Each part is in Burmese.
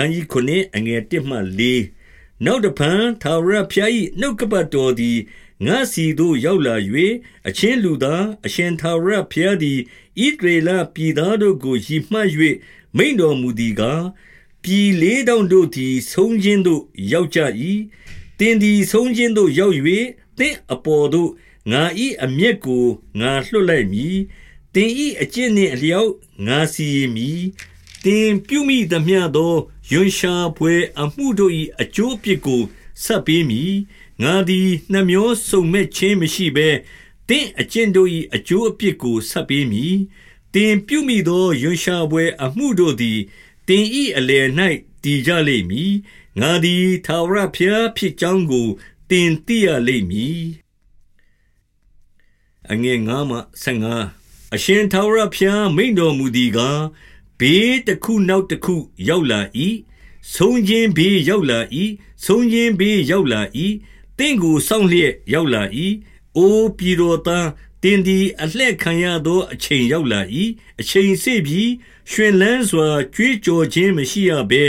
ခန်းကြီး9အငယ်1မှ4နောက်တဖန်သာဝရဖျား၏နှုတ်ကပတ်တော်သည်ငါစီသို့ရောက်လာ၍အချင်းလူသားအရှင်သာဝရဖျားသည်ဣဒရေလပြည်သားတို့ကိုရည်မှတ်၍မိန်တော်မူသည်ကားပြည်လေးတောင်တို့သည်ဆုံးခြင်းသို့ရောက်ကြ၏တင်းသည်ဆုံးခြင်းသို့ရောက်၍တင့်အပေါ်သို့ငါ၏အမျက်ကိုငါလွှတ်လိုက်မည်တင်ဤအကျင့်နှင့်အလျောက်ငါစီမည် တင်ပြုမိသမျှသောယွန်ရှာပွဲအမှုတို့၏အကျိုးအပြစ်ကိုဆက်ပေးမည်ငါသည်နှမျောစုံမဲ့ခြင်းမရှိဘဲတင့်အကျင့်တို့၏အကျိုးအပြစ်ကိုဆက်ပေးမည်တင်ပြုမိသောယွန်ရှာပွဲအမှုတို့သည်တင်ဤအလယ်၌တည်ကြလိမ့်မည်ငါသည်သာဝရဖျားဖြစ်ကြောင်းကိုတင်သိရလိမ့်မည်အငယ်9မှ15အရှင်ထာဝရဘုရားမိန်တော်မူသည်ကား ဘေးတစ်ခုနောက်တစ်ခုရောက်လာ၏ဆုံးခြင်းဘေးရောက်လာ၏ဆုံးခြင်းဘေးရောက်လာ၏တင့်ကိုစောင့်လျက်ရောက်လာ၏အိုပြည်တော်သားတင်ဒီအလှဲ့ခံရသောအချိန်ရောက်လာ၏အချိန်စေပြီးရှင်လန်းစွာကြွေးကြော်ခြင်းမရှိရဘဲ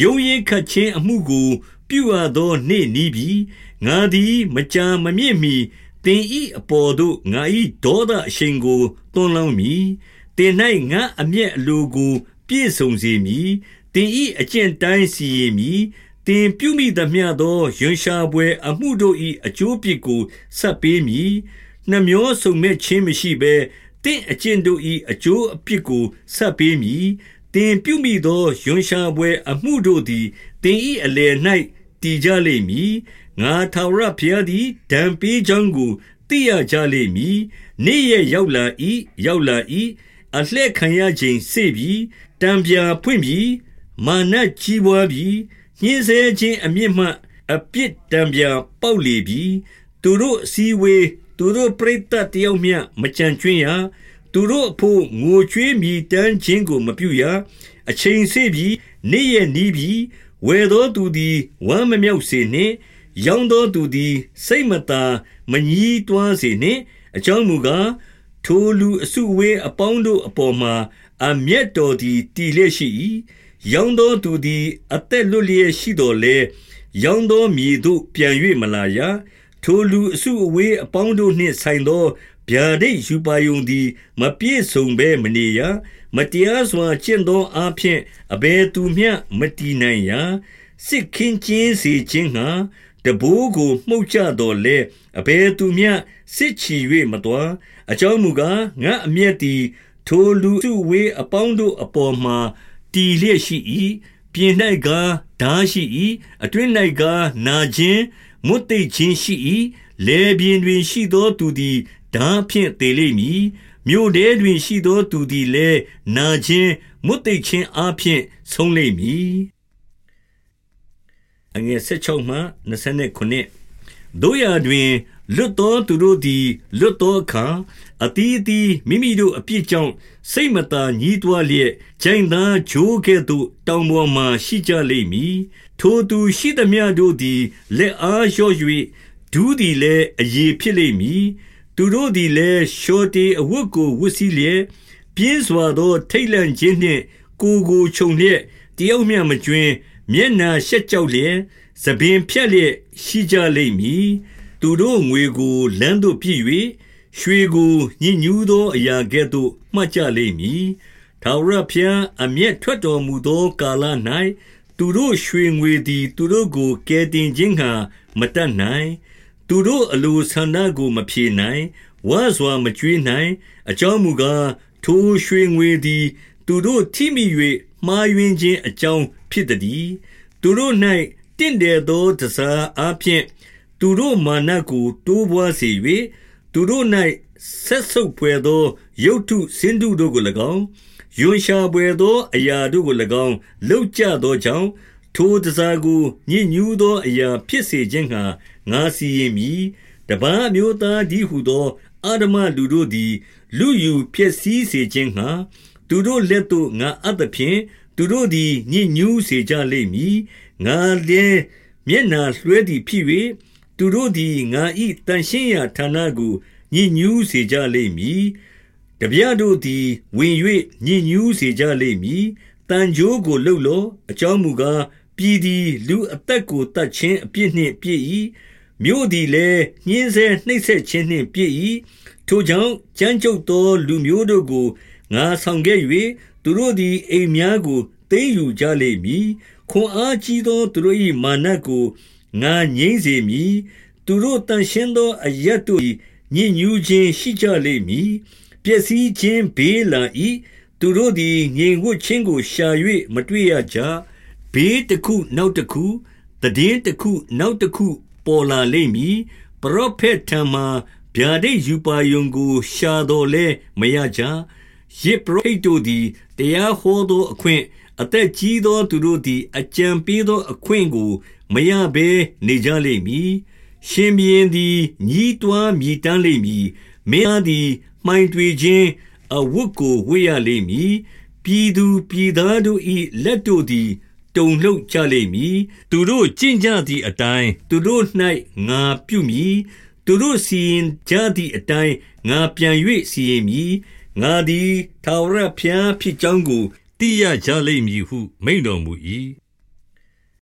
ယုံရင်ခတ်ခြင်းအမှုကို ပြုအပ်သောနေ့နီးပြီးငါသည်မကြာမမြင့်မီတင်ဤအပေါ်သို့ငါဤဒေါသအရှိန်ကိုတွန်းလောင်းမည် တင်၌ငါအမျက်အလိုကို ပြည့်စုံစေမည်တင်ဤအကျင့်တိုင်းစီရင်မည်တင်ပြုမိသမျှသောယွန်ရှာပွဲ အမှုတို့၏အကျိုးပြစ်ကိုဆက်ပေးမည်နှမျောဆုံမဲ့ခြင်းမရှိဘဲတင့်အကျင့်တို့၏အကျိုးအပြစ်ကိုဆက်ပေးမည်တင်ပြုမိသောယွန်ရှာပွဲ အမှုတို့သည်တင်ဤအလယ်၌တည်ကြလိမ့်မည်ငါထာဝရဘုရားသည်ဒံပေးကြောင်းကိုသိရကြလိမ့်မည်နေ့ရက်ရောက်လာ၏ရောက်လာ၏ အလှဲ့ခံရခြင်းစေပြီးတံပြာဖွင့်ပြီးမာနကြီးပွားပြီးညှင်းဆဲခြင်းအမြင့်မှအပြစ်တံပြာပေါက်လေပြီးသူတို့အစည်းဝေးသူတို့ပြိတ္တတယောက်မျှမကြံကျွင်းရသူတို့အဖို့ငိုကြွေးမြည်တမ်းခြင်းကိုမပြုရအချိန်စေပြီးနေ့ရက်နီးပြီးဝယ်သောသူသည်ဝမ်းမမြောက်စေနှင့်ရောင်းသောသူသည် စိတ်မသာမငြီးတွားစေနှင့်အကြောင်းမူကား ထိုလူအစုဝေးအပေါင်းတို့အပေါ်မှာ အမျက်တော်သည်တည်လျက်ရှိ၏ရောင်းသောသူသည် အသက်လွတ်လျက်ရှိတော်လဲရောင်းသောမြေသို့ပြန်၍မလာရထိုလူအစုအဝေးအပေါင်းတို့နှင့်ဆိုင်သောဗျာဒိတ်ယူပါယုံသည် မပြည့်စုံဘဲမနေရမတရားစွာကျင့်သောအဖြစ်အဘယ်သူမျှမတည်နိုင်ရာစစ်ခင်းချင်းစေခြင်းငှာ တဘိုးကိုမှုတ်ကြတော်လဲအဘယ်သူမျှစစ်ချီ၍မတော်အကြောင်းမူကားငါအမျက်သည်ထိုလူစုဝေးအပေါင်းတို့အပေါ်မှာတည်လျက်ရှိ၏ပြင်၌ကားဓာရှိ၏အတွင်း၌ကားနာခြင်းမွတ်သိခြင်းရှိ၏လေပြင်းတွင်ရှိသောသူသည်ဓာဖြင့်သေလိမ့်မည်မြို့ထဲတွင်ရှိသောသူသည်လည်းနာခြင်းမွတ်သိခြင်းအပြင်ဆုံးလိမ့်မည် အငယ်16မှ29တို့ရတွင်လွတ်သောသူတို့သည်လွတ်သောအခါအတီးအတီးမိမိတို့အပြစ်ကြောင့်စိတ်မသာညှိတွားလျက်ဂျိုင်သာဂျိုးကဲ့သို့တောင်ပေါ်မှရှိကြလိမ့်မည်ထိုသူရှိသမျှတို့သည်လက်အားလျှော့၍ဒူးသည်လည်းအယေဖြစ်လိမ့်မည်သူတို့သည်လည်းရှောတေအဝတ်ကိုဝတ်စည်းလျက်ပြင်းစွာသော ထိတ်လန့်ခြင်းနှင့်ကိုကိုခြုံလျက်တယောက်မျှမကျွင်း မျက်နာရှက်ကြောက်လျက်သပင်ဖြတ်လျက်ရှိကြလိမ့်မည်သူတို့ငွေကိုလမ်းသို့ပြည့်၍ရွှေကိုညှဉ်းညူးသောအရာကဲ့သို့မှတ်ကြလိမ့်မည်ထာဝရဘုရားအမျက်ထွက်တော်မူသောကာလ၌သူတို့ရွှေငွေသည် သူတို့ကိုကယ်တင်ခြင်းငှာမတတ်နိုင်သူတို့အလိုဆန္ဒကိုမဖြေနိုင်ဝါစွာမကြွေးနိုင် အကြောင်းမူကားထိုရွှေငွေသည် သူတို့ထိမိ၍မှားယွင်းခြင်းအကြောင်းဖြစ်သည်သူတို့၌တင့်တယ်သောတစားအဖြစ်သူတို့မာနကိုတိုးပွားစေ၍သူတို့၌ဆက်ဆုပ်ဖွယ်သောရုပ်ထုစင်တုတို့ကို၎င်းယွန်ရှာပွယ်သောအရာတို့ကို၎င်းလောက်ကြသောကြောင့်ထိုတစားကိုညှဉ်းညူးသောအရာဖြစ်စေခြင်းငှာငါစီရင်မည်တပန်းမျိုးသားဒီဟုသောအာဓမလူတို့သည် လူယူဖြစ်စည်းစေခြင်းငှာ သူတို့လက်သို့ငါအပ်သဖြင့်သူတို့သည်ညှဉ်းညူးစေကြလိမ့်မည်ငါလည်းမျက်နာလွှဲသည်ဖြစ်၍သူတို့သည်ငါ၏တန်ရှင်းရာဌာနကိုညစ်ညူးစေကြလိမ့်မည်တပြားတို့သည်ဝင်၍ညစ်ညူးစေကြလိမ့်မည်တန်ကြိုးကိုလှုပ်လော့အကြောင်းမူကားပြည်သည်လူအသက်ကိုတတ်ခြင်းအပြစ်နှင့်ပြည့်၏မြို့သည်လည်းညှင်းဆဲနှိပ်စက်ခြင်းနှင့်ပြည့်၏ထိုကြောင့်ကြမ်းကြုတ်သောလူမျိုးတို့ကို ငါဆောင်ခဲ့၍သူတို့သည်အိမ်များကိုသိမ်းယူကြလိမ့်မည်ခွန်အားကြီးသောသူတို့၏မာနကိုငါငြိမ့်စေမည်သူတို့တန်ရှင်းသောအရက်တို့ညဉ့်ညူးခြင်းရှိကြလိမ့်မည်ပျက်စီးခြင်းဘေးလာ၏သူတို့သည်ငြိမ်ဝှက်ခြင်းကိုရှာ၍မတွေ့ရကြဘေးတစ်ခုနောက်တစ်ခုတည်င်းတစ်ခုနောက်တစ်ခုပေါ်လာလိမ့်မည်ပရောဖက်ထံမှဗျာဒိတ်ယူပါယုံကိုရှာတော်လဲမရကြ ယစ်ပရိတ်တို့သည်တရားဟောသောအခွင့်အသက်ကြီးသောသူတို့သည် အကြံပေးသောအခွင့်ကိုမရဘဲနေကြလိမ့်မည်ရှင်ဘီရင်သည်ညီးတွားမြည်တမ်းလိမ့်မည်မင်းအားသည်မှိုင်တွေခြင်းအဝတ်ကိုဝေရလိမ့်မည်ပြည်သူပြည်သားတို့၏လက်တို့သည်တုန်လှုပ်ကြလိမ့်မည်သူတို့ကြင်ကြသည့်အတိုင်းသူတို့၌ငါပြုမည်သူတို့စီရင်ကြသည့်အတိုင်းငါပြန်၍စီရင်မည် ငါသည် ထာဝရဘုရားဖြစ်ကြောင်းကို သိရကြလိမ့်မည်ဟု မိန့်တော်မူ၏